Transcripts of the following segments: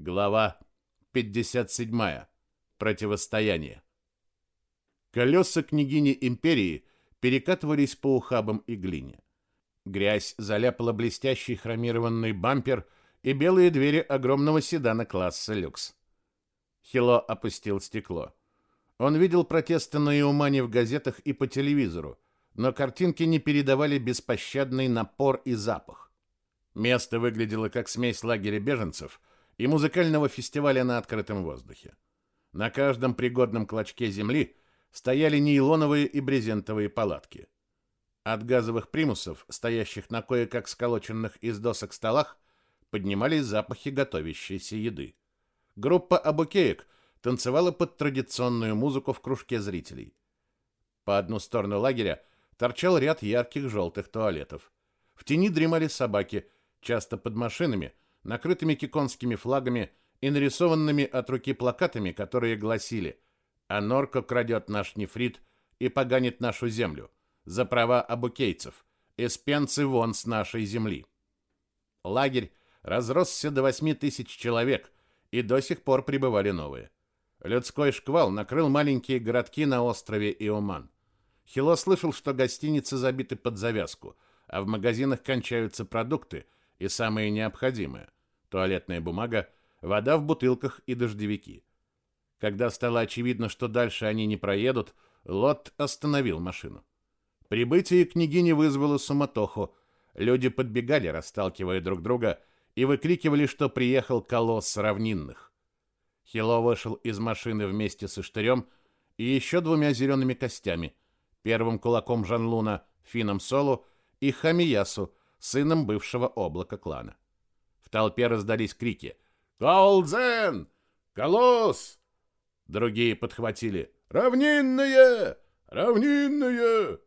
Глава 57. Противостояние. Колеса княгини империи перекатывались по ухабам и глине. Грязь заляпала блестящий хромированный бампер и белые двери огромного седана класса люкс. Хило опустил стекло. Он видел протесты на Иумане в газетах и по телевизору, но картинки не передавали беспощадный напор и запах. Место выглядело как смесь лагеря беженцев и музыкального фестиваля на открытом воздухе. На каждом пригодном клочке земли стояли нейлоновые и брезентовые палатки. От газовых примусов, стоящих на кое-как сколоченных из досок столах, поднимались запахи готовящейся еды. Группа абукеек танцевала под традиционную музыку в кружке зрителей. По одну сторону лагеря торчал ряд ярких желтых туалетов. В тени дремали собаки, часто под машинами, накрытыми киконскими флагами и нарисованными от руки плакатами, которые гласили «А Норко крадет наш нефрит и поганит нашу землю. За права абукейцев. Эспенцы вон с нашей земли». Лагерь разросся до восьми тысяч человек, и до сих пор прибывали новые. Людской шквал накрыл маленькие городки на острове Иоман. Хило слышал, что гостиницы забиты под завязку, а в магазинах кончаются продукты и самые необходимые – туалетная бумага, вода в бутылках и дождевики. Когда стало очевидно, что дальше они не проедут, Лот остановил машину. Прибытие княгини вызвало суматоху. Люди подбегали, расталкивая друг друга, и выкрикивали, что приехал колосс равнинных. Хило вышел из машины вместе с Иштырем и еще двумя зелеными костями, первым кулаком Жанлуна, Фином Солу и Хамиясу, сыном бывшего облака клана. В толпе раздались крики «Колдзен! Колосс!» Другие подхватили «Равнинные! Равнинные!»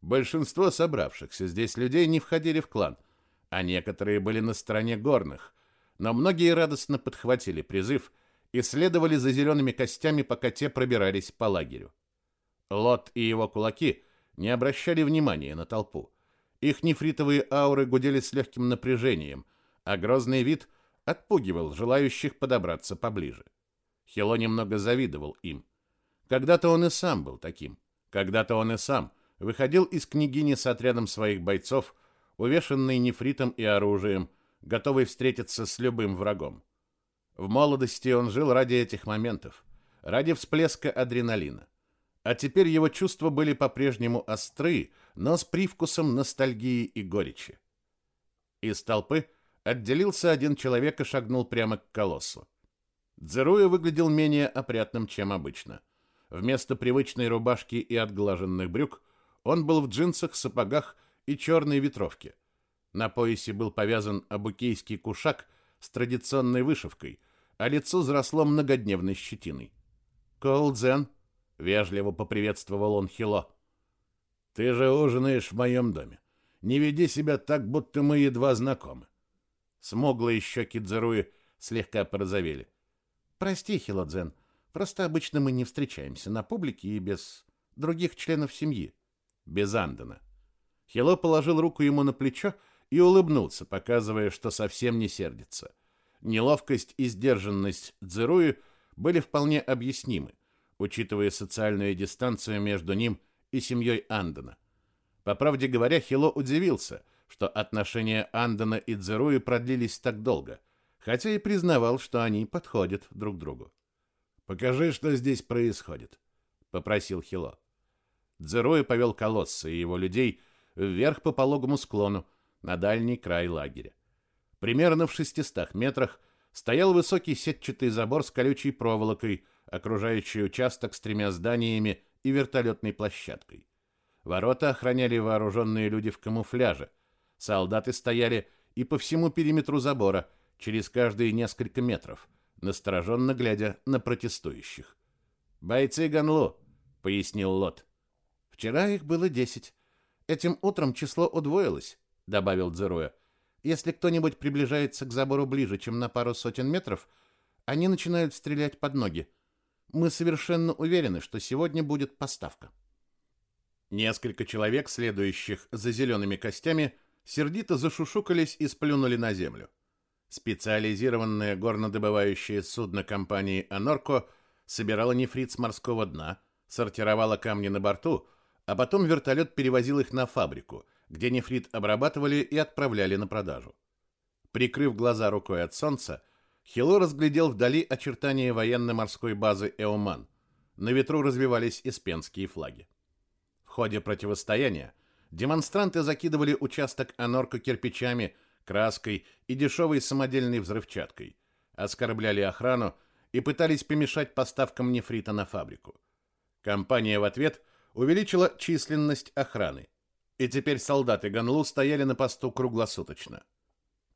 Большинство собравшихся здесь людей не входили в клан – а некоторые были на стороне горных, но многие радостно подхватили призыв и следовали за зелеными костями, пока те пробирались по лагерю. Лот и его кулаки не обращали внимания на толпу. Их нефритовые ауры гудели с легким напряжением, а грозный вид отпугивал желающих подобраться поближе. Хило немного завидовал им. Когда-то он и сам был таким. Когда-то он и сам выходил из княгини с отрядом своих бойцов увешанный нефритом и оружием, готовый встретиться с любым врагом. В молодости он жил ради этих моментов, ради всплеска адреналина. А теперь его чувства были по-прежнему остры, но с привкусом ностальгии и горечи. Из толпы отделился один человек и шагнул прямо к колоссу. Дзеруя выглядел менее опрятным, чем обычно. Вместо привычной рубашки и отглаженных брюк он был в джинсах, сапогах и черной ветровке. На поясе был повязан абукейский кушак с традиционной вышивкой, а лицо заросло многодневной щетиной. «Колдзен», — вежливо поприветствовал он Хило. «Ты же ужинаешь в моем доме. Не веди себя так, будто мы едва знакомы». Смуглые щеки Дзеруи слегка порозовели. «Прости, Хилодзен, просто обычно мы не встречаемся на публике и без других членов семьи». «Без Андена». Хило положил руку ему на плечо и улыбнулся, показывая, что совсем не сердится. Неловкость и сдержанность Дзеруи были вполне объяснимы, учитывая социальную дистанцию между ним и семьей Андена. По правде говоря, Хило удивился, что отношения Андена и Дзеруи продлились так долго, хотя и признавал, что они подходят друг другу. «Покажи, что здесь происходит», — попросил Хило. Дзеруи повел колосса и его людей вверх по пологому склону, на дальний край лагеря. Примерно в 600 метрах стоял высокий сетчатый забор с колючей проволокой, окружающий участок с тремя зданиями и вертолетной площадкой. Ворота охраняли вооруженные люди в камуфляже. Солдаты стояли и по всему периметру забора, через каждые несколько метров, настороженно глядя на протестующих. «Бойцы Ганлу», — пояснил Лот. «Вчера их было десять. Этим утром число удвоилось, добавил Дзеруя. Если кто-нибудь приближается к забору ближе, чем на пару сотен метров, они начинают стрелять под ноги. Мы совершенно уверены, что сегодня будет поставка. Несколько человек, следующих за зелеными костями, сердито зашушукались и сплюнули на землю. Специализированное горнодобывающее судно компании «Анорко» собирало нефрит с морского дна, сортировало камни на борту, а потом вертолет перевозил их на фабрику, где нефрит обрабатывали и отправляли на продажу. Прикрыв глаза рукой от солнца, Хило разглядел вдали очертания военно-морской базы Эоман. На ветру развивались испенские флаги. В ходе противостояния демонстранты закидывали участок Анорко кирпичами, краской и дешевой самодельной взрывчаткой, оскорбляли охрану и пытались помешать поставкам нефрита на фабрику. Компания в ответ увеличила численность охраны, и теперь солдаты Ганлу стояли на посту круглосуточно.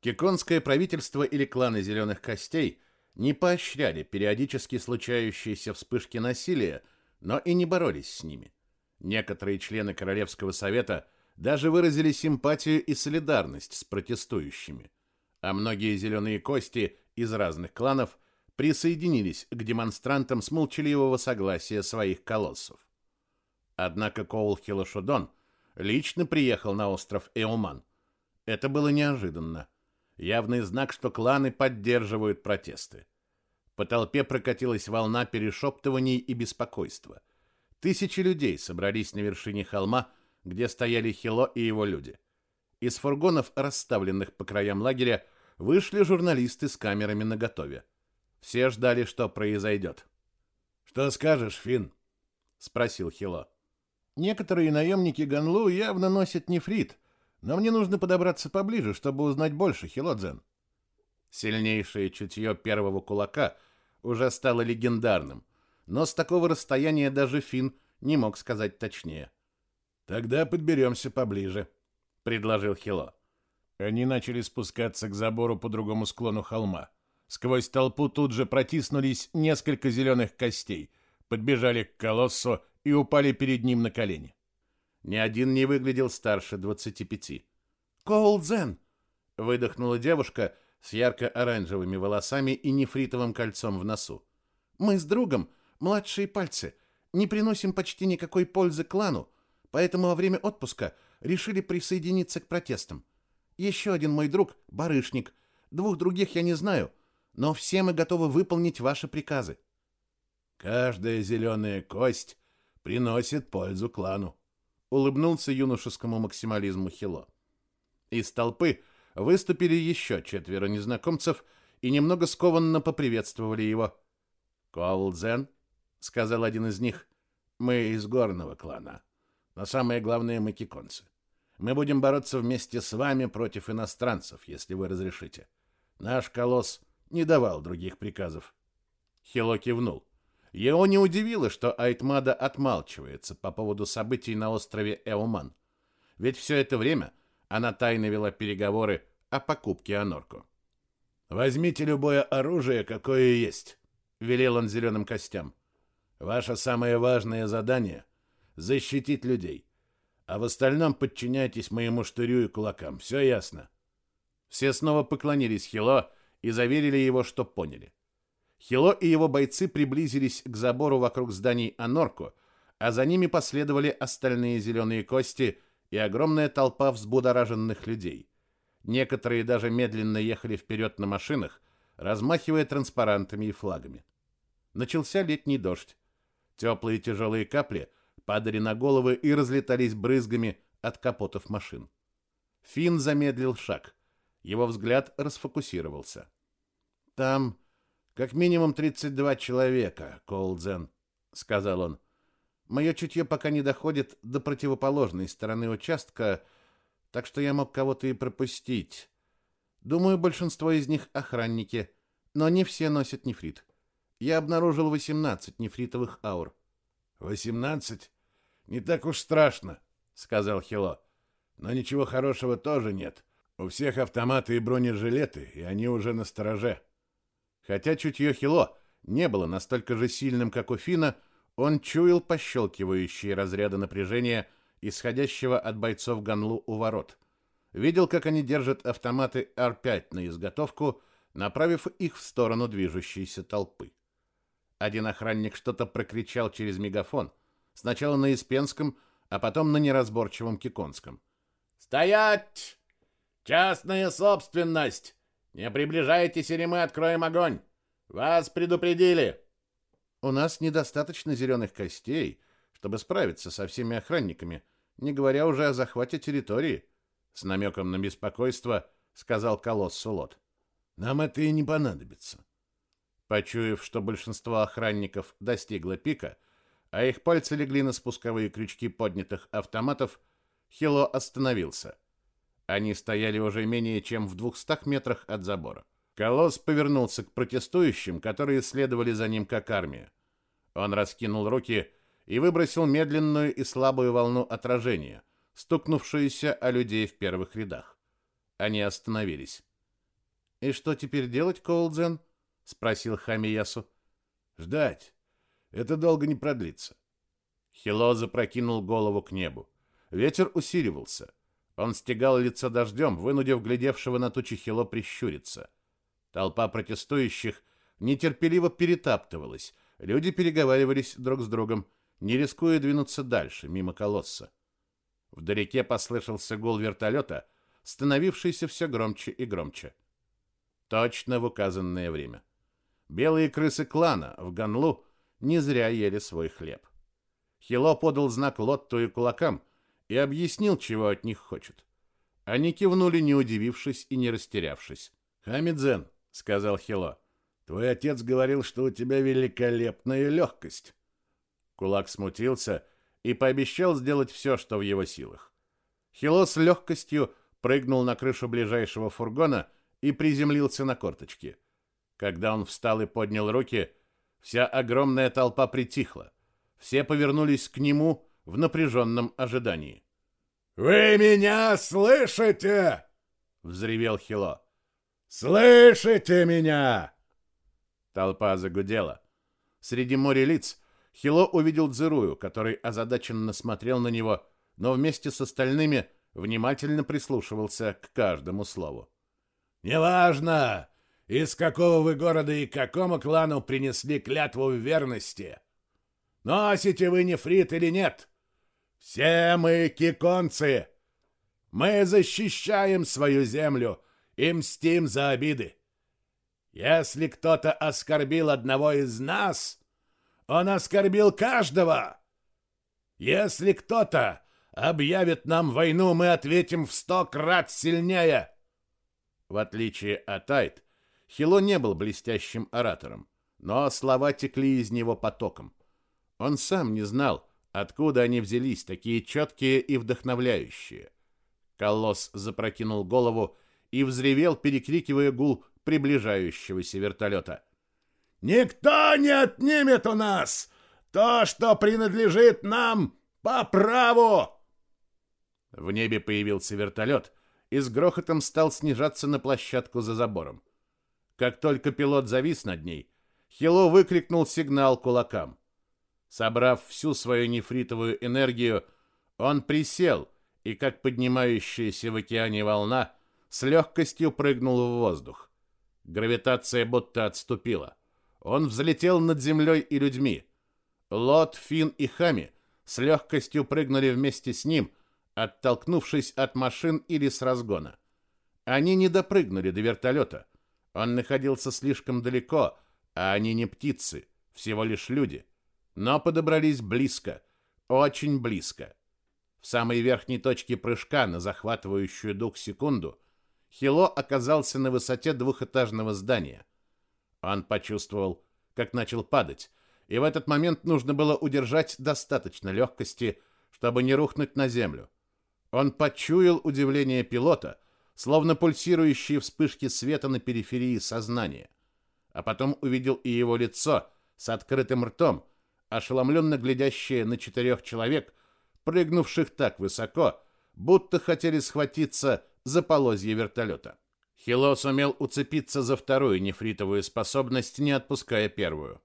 Киконское правительство или кланы зеленых костей не поощряли периодически случающиеся вспышки насилия, но и не боролись с ними. Некоторые члены Королевского совета даже выразили симпатию и солидарность с протестующими, а многие зеленые кости из разных кланов присоединились к демонстрантам с молчаливого согласия своих колоссов. Однако Коул Хилошудон лично приехал на остров Эоман. Это было неожиданно. Явный знак, что кланы поддерживают протесты. По толпе прокатилась волна перешептываний и беспокойства. Тысячи людей собрались на вершине холма, где стояли Хило и его люди. Из фургонов, расставленных по краям лагеря, вышли журналисты с камерами наготове. Все ждали, что произойдет. «Что скажешь, Финн?» — спросил Хило. «Некоторые наемники Ганлу явно носят нефрит, но мне нужно подобраться поближе, чтобы узнать больше, Хилодзен». Сильнейшее чутье первого кулака уже стало легендарным, но с такого расстояния даже Финн не мог сказать точнее. «Тогда подберемся поближе», — предложил Хило. Они начали спускаться к забору по другому склону холма. Сквозь толпу тут же протиснулись несколько зеленых костей, подбежали к колоссу и упали перед ним на колени. Ни один не выглядел старше двадцати пяти. «Коулдзен!» — выдохнула девушка с ярко-оранжевыми волосами и нефритовым кольцом в носу. «Мы с другом, младшие пальцы, не приносим почти никакой пользы клану, поэтому во время отпуска решили присоединиться к протестам. Еще один мой друг — барышник, двух других я не знаю — но все мы готовы выполнить ваши приказы. Каждая зеленая кость приносит пользу клану, улыбнулся юношескому максимализму Хило. Из толпы выступили еще четверо незнакомцев и немного скованно поприветствовали его. «Коулдзен», — сказал один из них, — «мы из горного клана, но самое главное мы киконцы. Мы будем бороться вместе с вами против иностранцев, если вы разрешите. Наш колосс не давал других приказов. Хило кивнул. Его не удивило, что Айтмада отмалчивается по поводу событий на острове Эуман. Ведь все это время она тайно вела переговоры о покупке Анорку. «Возьмите любое оружие, какое есть», — велел он зеленым костям. «Ваше самое важное задание — защитить людей, а в остальном подчиняйтесь моему штырю и кулакам. Все ясно?» Все снова поклонились Хило, и заверили его, что поняли. Хило и его бойцы приблизились к забору вокруг зданий Анорко, а за ними последовали остальные зеленые кости и огромная толпа взбудораженных людей. Некоторые даже медленно ехали вперед на машинах, размахивая транспарантами и флагами. Начался летний дождь. Теплые тяжелые капли падали на головы и разлетались брызгами от капотов машин. Финн замедлил шаг. Его взгляд расфокусировался. Там как минимум 32 человека, Колдзен, сказал он. Мое чутье пока не доходит до противоположной стороны участка, так что я мог кого-то и пропустить. Думаю, большинство из них охранники, но не все носят нефрит. Я обнаружил 18 нефритовых аур. 18? Не так уж страшно, сказал Хило. Но ничего хорошего тоже нет. У всех автоматы и бронежилеты, и они уже на стороже. Хотя чутье Хило не было настолько же сильным, как у Фина, он чуял пощелкивающие разряды напряжения, исходящего от бойцов Ганлу у ворот. Видел, как они держат автоматы Р-5 на изготовку, направив их в сторону движущейся толпы. Один охранник что-то прокричал через мегафон, сначала на испенском, а потом на неразборчивом киконском. «Стоять! Частная собственность! Не приближайтесь, или мы откроем огонь! Вас предупредили!» «У нас недостаточно зеленых костей, чтобы справиться со всеми охранниками, не говоря уже о захвате территории», с намеком на беспокойство сказал колосс Лот. «Нам это и не понадобится». Почуяв, что большинство охранников достигло пика, а их пальцы легли на спусковые крючки поднятых автоматов, Хило остановился. Они стояли уже менее чем в двухстах метрах от забора. Колосс повернулся к протестующим, которые следовали за ним как армия. Он раскинул руки и выбросил медленную и слабую волну отражения, стукнувшуюся о людей в первых рядах. Они остановились. «И что теперь делать, Коулдзен?» — спросил Хамиясу. «Ждать. Это долго не продлится». Хило запрокинул голову к небу. Ветер усиливался. Он стегал лицо дождем, вынудив глядевшего на тучи Хило прищуриться. Толпа протестующих нетерпеливо перетаптывалась. Люди переговаривались друг с другом, не рискуя двинуться дальше, мимо колосса. Вдалеке послышался гул вертолета, становившийся все громче и громче. Точно в указанное время. Белые крысы клана в Ганлу не зря ели свой хлеб. Хило подал знак Лотту и кулакам и объяснил, чего от них хочет. Они кивнули, не удивившись и не растерявшись. «Хамидзен», — сказал Хило, — «твой отец говорил, что у тебя великолепная легкость». Кулак смутился и пообещал сделать все, что в его силах. Хило с легкостью прыгнул на крышу ближайшего фургона и приземлился на корточки. Когда он встал и поднял руки, вся огромная толпа притихла. Все повернулись к нему в напряженном ожидании. «Вы меня слышите?» — взревел Хило. «Слышите меня?» Толпа загудела. Среди моря лиц Хило увидел Дзырую, который озадаченно смотрел на него, но вместе с остальными внимательно прислушивался к каждому слову. «Неважно, из какого вы города и какому клану принесли клятву в верности. Носите вы нефрит или нет, все мы киконцы. Мы защищаем свою землю и мстим за обиды. Если кто-то оскорбил одного из нас, он оскорбил каждого. Если кто-то объявит нам войну, мы ответим в сто крат сильнее. В отличие от Айт, Хило не был блестящим оратором, но слова текли из него потоком. Он сам не знал, откуда они взялись, такие четкие и вдохновляющие. Колосс запрокинул голову и взревел, перекрикивая гул приближающегося вертолета. Никто не отнимет у нас то, что принадлежит нам по праву!» В небе появился вертолет и с грохотом стал снижаться на площадку за забором. Как только пилот завис над ней, Хило выкрикнул сигнал кулакам. Собрав всю свою нефритовую энергию, он присел и, как поднимающаяся в океане волна, с легкостью прыгнул в воздух. Гравитация будто отступила. Он взлетел над землей и людьми. Лот, Фин и Хами с легкостью прыгнули вместе с ним, оттолкнувшись от машин или с разгона. Они не допрыгнули до вертолета. Он находился слишком далеко, а они не птицы, всего лишь люди. Но подобрались близко, очень близко. В самой верхней точке прыжка на захватывающую дух секунду Хило оказался на высоте двухэтажного здания – он почувствовал, как начал падать, и в этот момент нужно было удержать достаточно легкости, чтобы не рухнуть на землю. Он почуял удивление пилота, словно пульсирующие вспышки света на периферии сознания. А потом увидел и его лицо с открытым ртом, ошеломленно глядящее на четырех человек, прыгнувших так высоко, будто хотели схватиться за полозье вертолета. Хило сумел уцепиться за вторую нефритовую способность, не отпуская первую.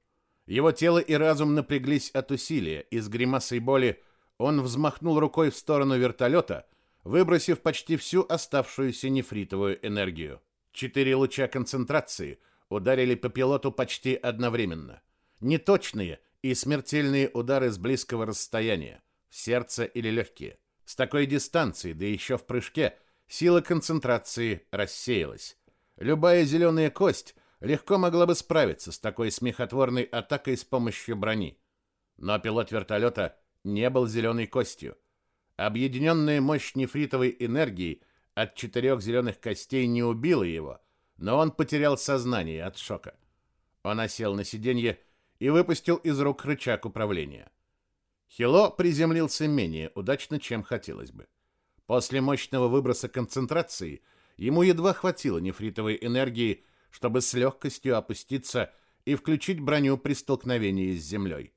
Его тело и разум напряглись от усилия, и с гримасой боли он взмахнул рукой в сторону вертолета, выбросив почти всю оставшуюся нефритовую энергию. Четыре луча концентрации ударили по пилоту почти одновременно. Неточные и смертельные удары с близкого расстояния, в сердце или легкие. С такой дистанции, да еще в прыжке – Сила концентрации рассеялась. Любая зеленая кость легко могла бы справиться с такой смехотворной атакой с помощью брони. Но пилот вертолета не был зеленой костью. Объединенная мощь нефритовой энергии от четырех зеленых костей не убила его, но он потерял сознание от шока. Он осел на сиденье и выпустил из рук рычаг управления. Хило приземлился менее удачно, чем хотелось бы. После мощного выброса концентрации ему едва хватило нефритовой энергии, чтобы с легкостью опуститься и включить броню при столкновении с землей.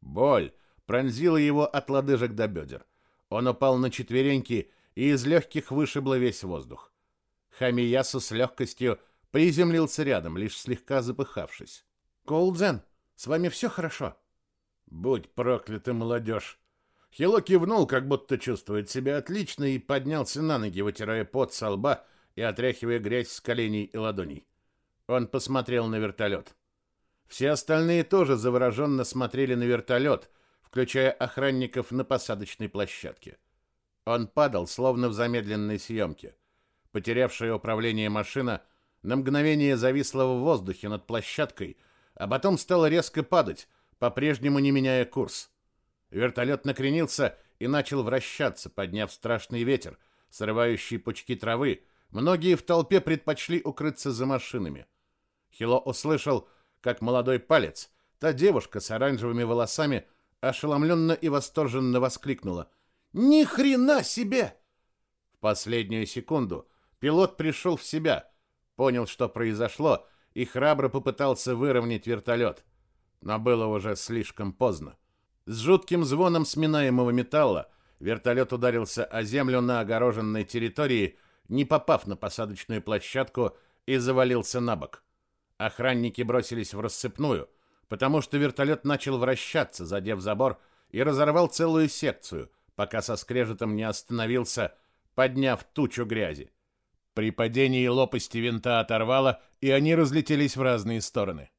Боль пронзила его от лодыжек до бедер. Он упал на четвереньки и из легких вышибло весь воздух. Хамиясу с легкостью приземлился рядом, лишь слегка запыхавшись. «Коулдзен, с вами все хорошо?» «Будь проклята, молодежь!» Хило кивнул, как будто чувствует себя отлично, и поднялся на ноги, вытирая пот со лба и отряхивая грязь с коленей и ладоней. Он посмотрел на вертолет. Все остальные тоже завороженно смотрели на вертолет, включая охранников на посадочной площадке. Он падал, словно в замедленной съемке. Потерявшая управление машина на мгновение зависла в воздухе над площадкой, а потом стала резко падать, по-прежнему не меняя курс. Вертолет накренился и начал вращаться, подняв страшный ветер, срывающий пучки травы. Многие в толпе предпочли укрыться за машинами. Хило услышал, как молодой палец, та девушка с оранжевыми волосами, ошеломленно и восторженно воскликнула. «Ни хрена себе!» В последнюю секунду пилот пришел в себя, понял, что произошло, и храбро попытался выровнять вертолет. Но было уже слишком поздно. С жутким звоном сминаемого металла вертолет ударился о землю на огороженной территории, не попав на посадочную площадку и завалился на бок. Охранники бросились в рассыпную, потому что вертолет начал вращаться, задев забор, и разорвал целую секцию, пока со скрежетом не остановился, подняв тучу грязи. При падении лопасти винта оторвало, и они разлетелись в разные стороны.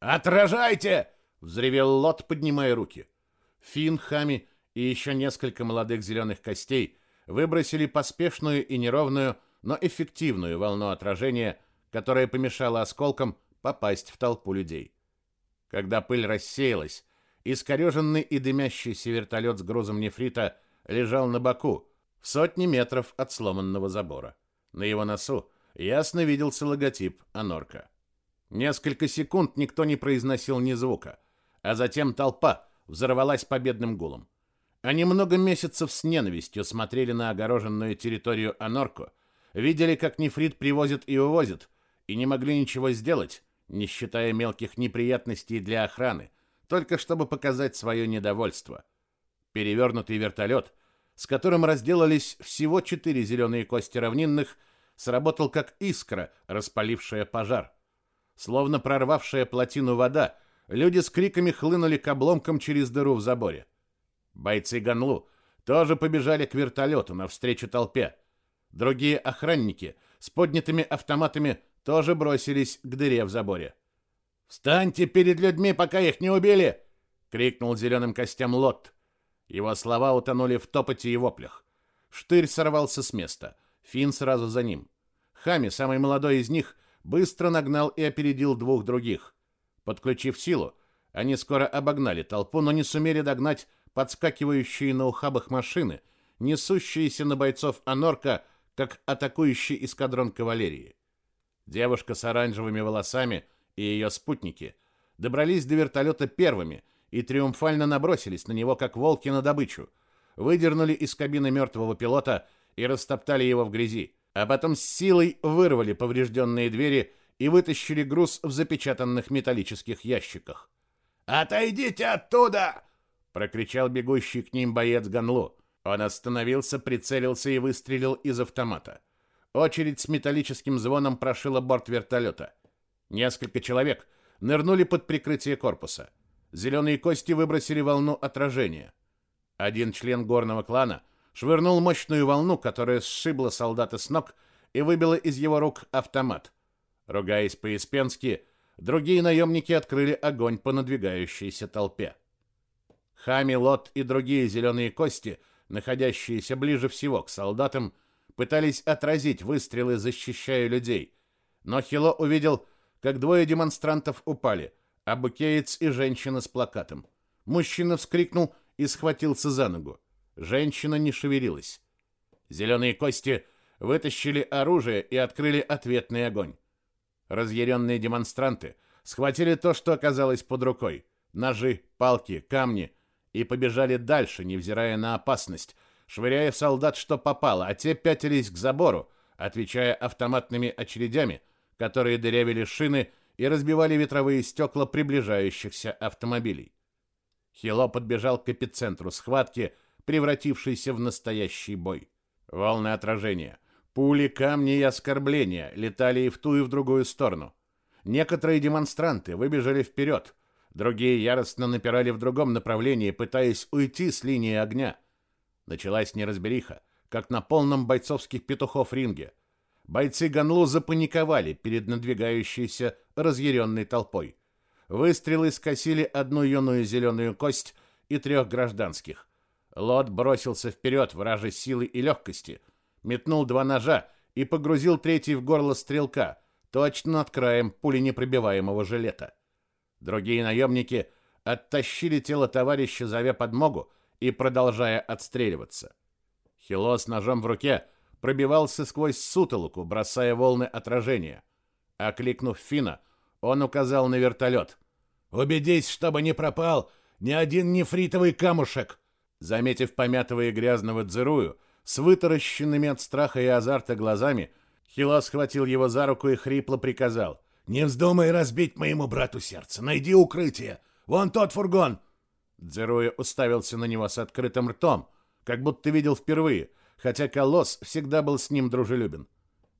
«Отражайте!» — взревел Лот, поднимая руки. Фин, Хами и еще несколько молодых зеленых костей выбросили поспешную и неровную, но эффективную волну отражения, которая помешала осколкам попасть в толпу людей. Когда пыль рассеялась, искореженный и дымящийся вертолет с грузом нефрита лежал на боку, в сотни метров от сломанного забора. На его носу ясно виделся логотип «Анорка». Несколько секунд никто не произносил ни звука, а затем толпа взорвалась победным гулом. Они много месяцев с ненавистью смотрели на огороженную территорию Анорко, видели, как нефрит привозят и увозят, и не могли ничего сделать, не считая мелких неприятностей для охраны, только чтобы показать свое недовольство. Перевернутый вертолет, с которым разделались всего четыре зеленые кости равнинных, сработал как искра, распалившая пожар. Словно прорвавшая плотину вода, Люди с криками хлынули к обломкам через дыру в заборе. Бойцы Ганлу тоже побежали к вертолету навстречу толпе. Другие охранники с поднятыми автоматами тоже бросились к дыре в заборе. «Встаньте перед людьми, пока их не убили!» — крикнул зеленым костям Лот. Его слова утонули в топоте и воплях. Штырь сорвался с места. Фин сразу за ним. Хами, самый молодой из них, быстро нагнал и опередил двух других. Подключив силу, они скоро обогнали толпу, но не сумели догнать подскакивающие на ухабах машины, несущиеся на бойцов Анорка, как атакующий эскадрон кавалерии. Девушка с оранжевыми волосами и ее спутники добрались до вертолета первыми и триумфально набросились на него, как волки на добычу, выдернули из кабины мертвого пилота и растоптали его в грязи, а потом с силой вырвали поврежденные двери и вытащили груз в запечатанных металлических ящиках. «Отойдите оттуда!» — прокричал бегущий к ним боец Ганлу. Он остановился, прицелился и выстрелил из автомата. Очередь с металлическим звоном прошила борт вертолета. Несколько человек нырнули под прикрытие корпуса. Зеленые кости выбросили волну отражения. Один член горного клана швырнул мощную волну, которая сшибла солдата с ног и выбила из его рук автомат. Ругаясь по-испенски, другие наемники открыли огонь по надвигающейся толпе. Хами, Лот и другие зеленые кости, находящиеся ближе всего к солдатам, пытались отразить выстрелы, защищая людей, Но Хило увидел, как двое демонстрантов упали, а букеец и женщина с плакатом. Мужчина вскрикнул и схватился за ногу. Женщина не шевелилась. Зеленые кости вытащили оружие и открыли ответный огонь. Разъяренные демонстранты схватили то, что оказалось под рукой. Ножи, палки, камни. И побежали дальше, невзирая на опасность, швыряя в солдат, что попало, а те пятились к забору, отвечая автоматными очередями, которые дырявили шины и разбивали ветровые стекла приближающихся автомобилей. Хило подбежал к эпицентру схватки, превратившейся в настоящий бой. Волны отражения, пули, камни и оскорбления летали и в ту, и в другую сторону. Некоторые демонстранты выбежали вперед, другие яростно напирали в другом направлении, пытаясь уйти с линии огня. Началась неразбериха, как на полном бойцовских петухов ринге. Бойцы Ганлу запаниковали перед надвигающейся разъяренной толпой. Выстрелы скосили одну юную зеленую кость и трех гражданских. Лот бросился вперед, вражей силы и легкости, метнул два ножа и погрузил третий в горло стрелка, точно над краем пуленепробиваемого жилета. Другие наемники оттащили тело товарища, зовя подмогу и продолжая отстреливаться. Хило с ножом в руке пробивался сквозь сутолоку, бросая волны отражения. Окликнув Фина, он указал на вертолет. «Убедись, чтобы не пропал ни один нефритовый камушек!» Заметив помятого и грязного Дзерую, с вытаращенными от страха и азарта глазами, Хило схватил его за руку и хрипло приказал. «Не вздумай разбить моему брату сердце. Найди укрытие. Вон тот фургон!» Дзеруя уставился на него с открытым ртом, как будто видел впервые, хотя Колосс всегда был с ним дружелюбен.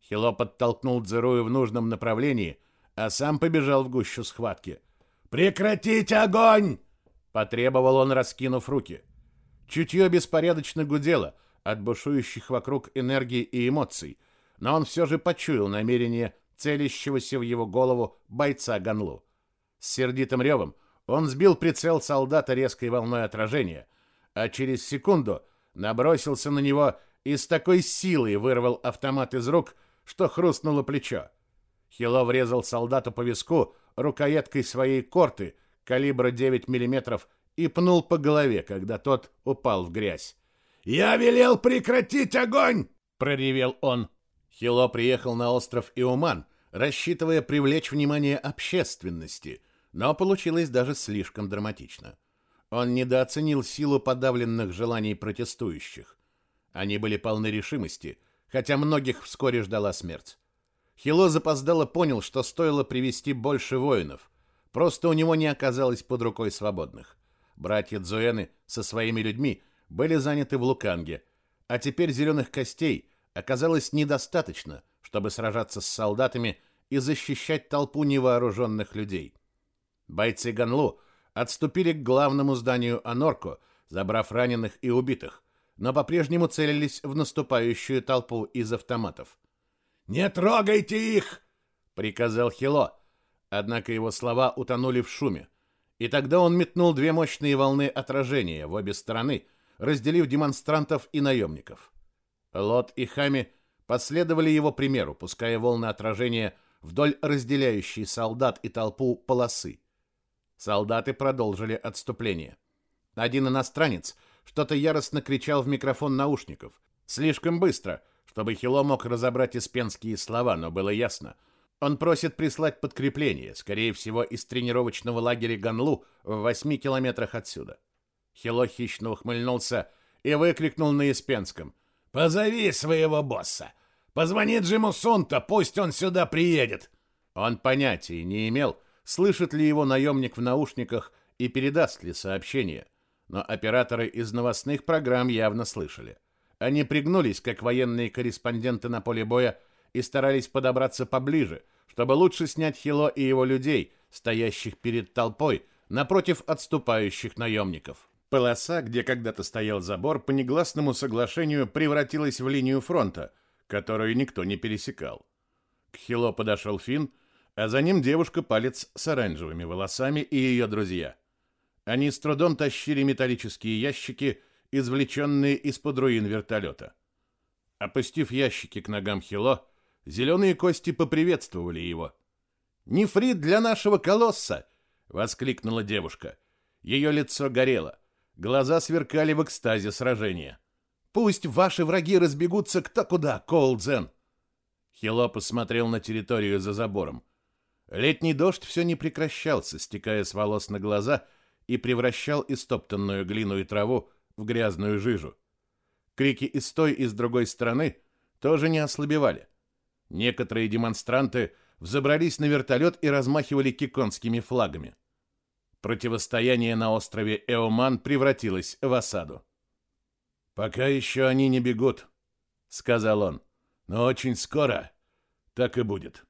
Хило подтолкнул Дзерую в нужном направлении, а сам побежал в гущу схватки. «Прекратить огонь!» — потребовал он, раскинув руки. Чутье беспорядочно гудело от бушующих вокруг энергии и эмоций, но он все же почуял намерение целящегося в его голову бойца Ганлу. С сердитым ревом он сбил прицел солдата резкой волной отражения, а через секунду набросился на него и с такой силой вырвал автомат из рук, что хрустнуло плечо. Хило врезал солдату по виску рукояткой своей корты калибра 9 миллиметров и пнул по голове, когда тот упал в грязь. «Я велел прекратить огонь!» — проревел он. Хило приехал на остров Иуман, рассчитывая привлечь внимание общественности, но получилось даже слишком драматично. Он недооценил силу подавленных желаний протестующих. Они были полны решимости, хотя многих вскоре ждала смерть. Хило запоздало понял, что стоило привести больше воинов. Просто у него не оказалось под рукой свободных. Братья Дзуэны со своими людьми были заняты в Луканге, а теперь зеленых костей оказалось недостаточно, чтобы сражаться с солдатами и защищать толпу невооруженных людей. Бойцы Ганлу отступили к главному зданию Анорко, забрав раненых и убитых, но по-прежнему целились в наступающую толпу из автоматов. «Не трогайте их!» — приказал Хило, однако его слова утонули в шуме. И тогда он метнул две мощные волны отражения в обе стороны, разделив демонстрантов и наемников. Лот и Хами последовали его примеру, пуская волны отражения вдоль разделяющей солдат и толпу полосы. Солдаты продолжили отступление. Один иностранец что-то яростно кричал в микрофон наушников. Слишком быстро, чтобы Хило мог разобрать испенские слова, но было ясно — он просит прислать подкрепление, скорее всего, из тренировочного лагеря Ганлу в восьми километрах отсюда. Хило хищно ухмыльнулся и выкрикнул на испенском. «Позови своего босса! Позвони Джиму Сунта, пусть он сюда приедет!» Он понятия не имел, слышит ли его наемник в наушниках и передаст ли сообщение, но операторы из новостных программ явно слышали. Они пригнулись, как военные корреспонденты на поле боя, и старались подобраться поближе, чтобы лучше снять Хило и его людей, стоящих перед толпой, напротив отступающих наемников. Полоса, где когда-то стоял забор, по негласному соглашению превратилась в линию фронта, которую никто не пересекал. К Хило подошел Финн, а за ним девушка-палец с оранжевыми волосами и ее друзья. Они с трудом тащили металлические ящики, извлеченные из-под руин вертолета. Опустив ящики к ногам Хило, Зеленые кости поприветствовали его. «Нефрит для нашего колосса!» — воскликнула девушка. Ее лицо горело. Глаза сверкали в экстазе сражения. «Пусть ваши враги разбегутся кто куда, Коулдзен!» Хило посмотрел на территорию за забором. Летний дождь все не прекращался, стекая с волос на глаза и превращал истоптанную глину и траву в грязную жижу. Крики и стой и с другой стороны тоже не ослабевали. Некоторые демонстранты взобрались на вертолет и размахивали киконскими флагами. Противостояние на острове Эоман превратилось в осаду. «Пока еще они не бегут», — сказал он, — «но очень скоро так и будет».